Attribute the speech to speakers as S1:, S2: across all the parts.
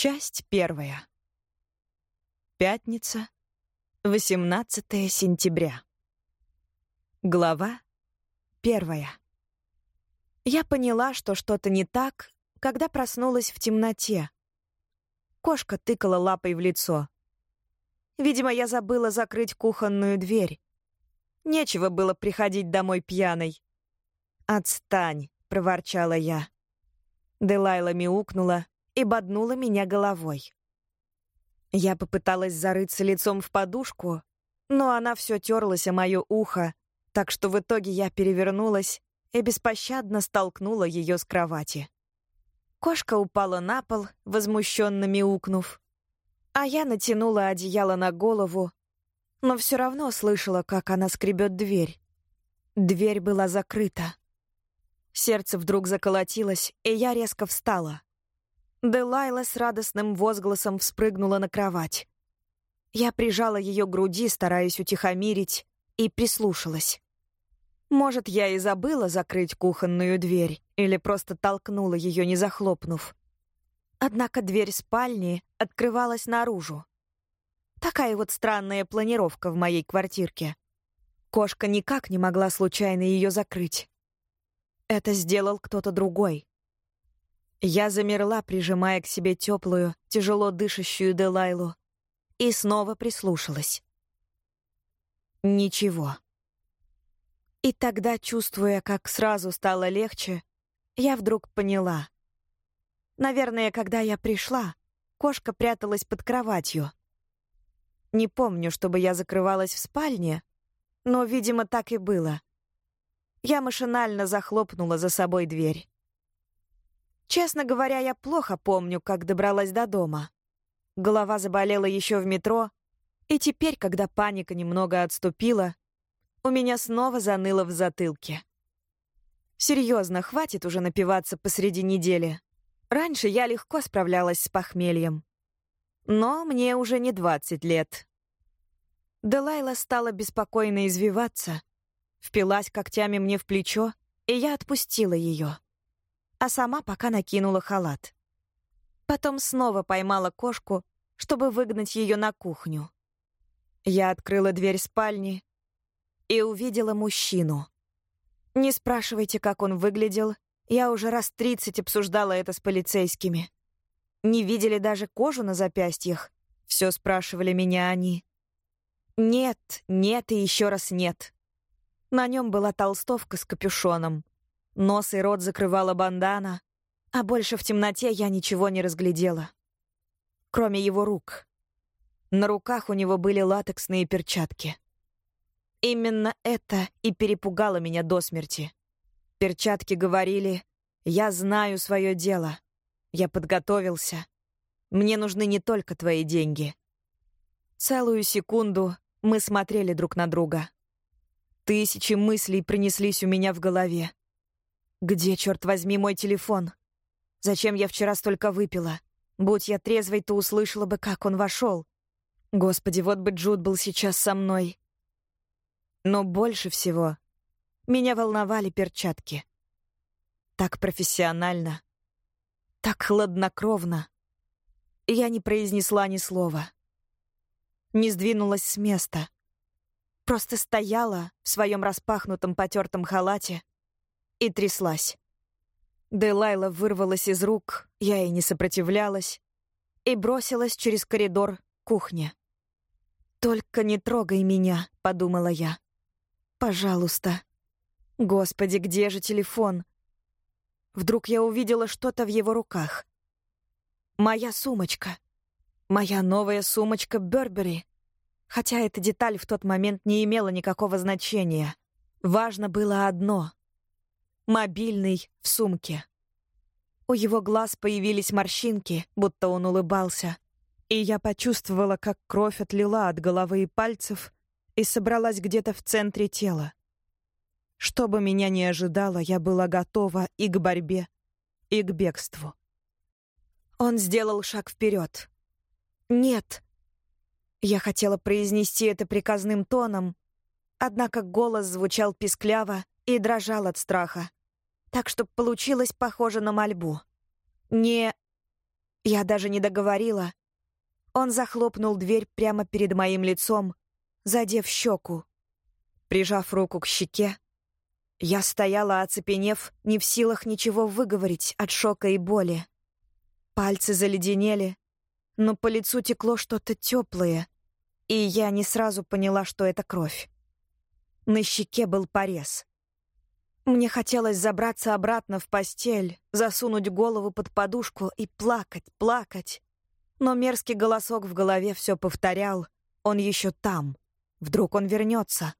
S1: Часть первая. Пятница, 18 сентября. Глава первая. Я поняла, что что-то не так, когда проснулась в темноте. Кошка тыкала лапой в лицо. Видимо, я забыла закрыть кухонную дверь. Нечего было приходить домой пьяной. «Отстань», — проворчала я. Делайла мяукнула и боднула меня головой. Я попыталась зарыться лицом в подушку, но она все терлась о мое ухо, так что в итоге я перевернулась и беспощадно столкнула ее с кровати. Кошка упала на пол, возмущенно мяукнув, а я натянула одеяло на голову, но все равно слышала, как она скребет дверь. Дверь была закрыта. Сердце вдруг заколотилось, и я резко встала. Делайла с радостным возгласом вспрыгнула на кровать. Я прижала ее к груди, стараясь утихомирить, и прислушалась. Может, я и забыла закрыть кухонную дверь или просто толкнула ее, не захлопнув. Однако дверь спальни открывалась наружу. Такая вот странная планировка в моей квартирке. Кошка никак не могла случайно ее закрыть. Это сделал кто-то другой. Я замерла, прижимая к себе теплую, тяжело дышащую Делайлу, и снова прислушалась. Ничего. И тогда, чувствуя, как сразу стало легче, я вдруг поняла. Наверное, когда я пришла, кошка пряталась под кроватью. Не помню, чтобы я закрывалась в спальне, но, видимо, так и было. Я машинально захлопнула за собой дверь. Честно говоря, я плохо помню, как добралась до дома. Голова заболела еще в метро, и теперь, когда паника немного отступила, у меня снова заныло в затылке. Серьезно, хватит уже напиваться посреди недели. Раньше я легко справлялась с похмельем. Но мне уже не 20 лет. Делайла стала беспокойно извиваться, впилась когтями мне в плечо, и я отпустила ее а сама пока накинула халат. Потом снова поймала кошку, чтобы выгнать ее на кухню. Я открыла дверь спальни и увидела мужчину. Не спрашивайте, как он выглядел, я уже раз тридцать обсуждала это с полицейскими. Не видели даже кожу на запястьях, все спрашивали меня они. Нет, нет и еще раз нет. На нем была толстовка с капюшоном. Нос и рот закрывала бандана, а больше в темноте я ничего не разглядела. Кроме его рук. На руках у него были латексные перчатки. Именно это и перепугало меня до смерти. Перчатки говорили «Я знаю свое дело. Я подготовился. Мне нужны не только твои деньги». Целую секунду мы смотрели друг на друга. Тысячи мыслей принеслись у меня в голове. Где, черт возьми, мой телефон? Зачем я вчера столько выпила? Будь я трезвой, то услышала бы, как он вошел. Господи, вот бы Джуд был сейчас со мной. Но больше всего меня волновали перчатки. Так профессионально, так хладнокровно. Я не произнесла ни слова. Не сдвинулась с места. Просто стояла в своем распахнутом потертом халате и тряслась. Делайла вырвалась из рук, я и не сопротивлялась, и бросилась через коридор к кухне. «Только не трогай меня», — подумала я. «Пожалуйста». Господи, где же телефон? Вдруг я увидела что-то в его руках. Моя сумочка. Моя новая сумочка Бербери. Хотя эта деталь в тот момент не имела никакого значения. Важно было одно мобильный в сумке. У его глаз появились морщинки, будто он улыбался. И я почувствовала, как кровь отлила от головы и пальцев и собралась где-то в центре тела. Что бы меня ни ожидало, я была готова и к борьбе, и к бегству. Он сделал шаг вперед. «Нет!» Я хотела произнести это приказным тоном, однако голос звучал пискляво и дрожал от страха так что получилось похоже на мольбу. «Не...» Я даже не договорила. Он захлопнул дверь прямо перед моим лицом, задев щеку. Прижав руку к щеке, я стояла, оцепенев, не в силах ничего выговорить от шока и боли. Пальцы заледенели, но по лицу текло что-то теплое, и я не сразу поняла, что это кровь. На щеке был порез. Мне хотелось забраться обратно в постель, засунуть голову под подушку и плакать, плакать. Но мерзкий голосок в голове все повторял. Он еще там. Вдруг он вернется.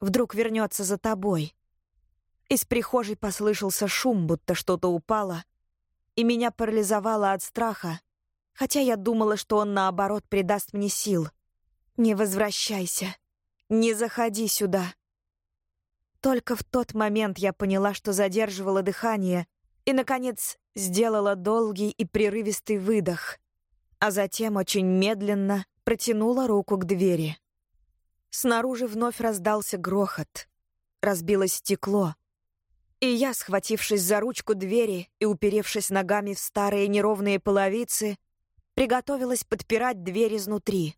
S1: Вдруг вернется за тобой. Из прихожей послышался шум, будто что-то упало, и меня парализовало от страха, хотя я думала, что он, наоборот, придаст мне сил. «Не возвращайся. Не заходи сюда». Только в тот момент я поняла, что задерживала дыхание, и, наконец, сделала долгий и прерывистый выдох, а затем очень медленно протянула руку к двери. Снаружи вновь раздался грохот. Разбилось стекло. И я, схватившись за ручку двери и уперевшись ногами в старые неровные половицы, приготовилась подпирать дверь изнутри.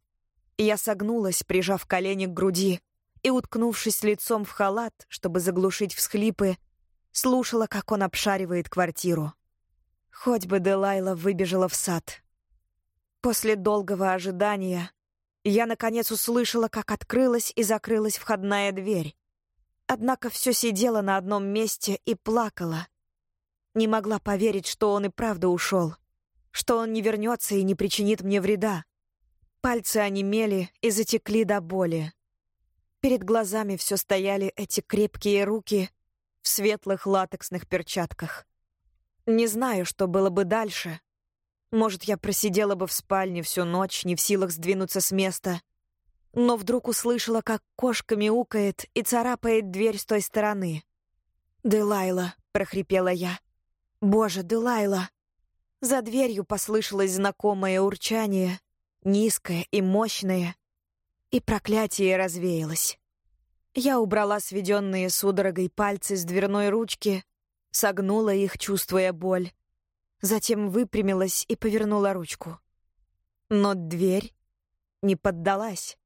S1: Я согнулась, прижав колени к груди, и, уткнувшись лицом в халат, чтобы заглушить всхлипы, слушала, как он обшаривает квартиру. Хоть бы Делайла выбежала в сад. После долгого ожидания я, наконец, услышала, как открылась и закрылась входная дверь. Однако все сидела на одном месте и плакала. Не могла поверить, что он и правда ушел, что он не вернется и не причинит мне вреда. Пальцы онемели и затекли до боли. Перед глазами все стояли эти крепкие руки в светлых латексных перчатках. Не знаю, что было бы дальше, может, я просидела бы в спальне всю ночь, не в силах сдвинуться с места. Но вдруг услышала, как кошка мяукает и царапает дверь с той стороны. «Делайла», — прохрипела я. «Боже, Делайла!» За дверью послышалось знакомое урчание, низкое и мощное, и проклятие развеялось. Я убрала сведенные судорогой пальцы с дверной ручки, согнула их, чувствуя боль, затем выпрямилась и повернула ручку. Но дверь не поддалась.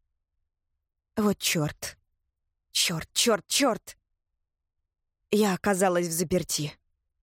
S1: Вот чёрт. Чёрт, чёрт, чёрт! Я оказалась в заперти.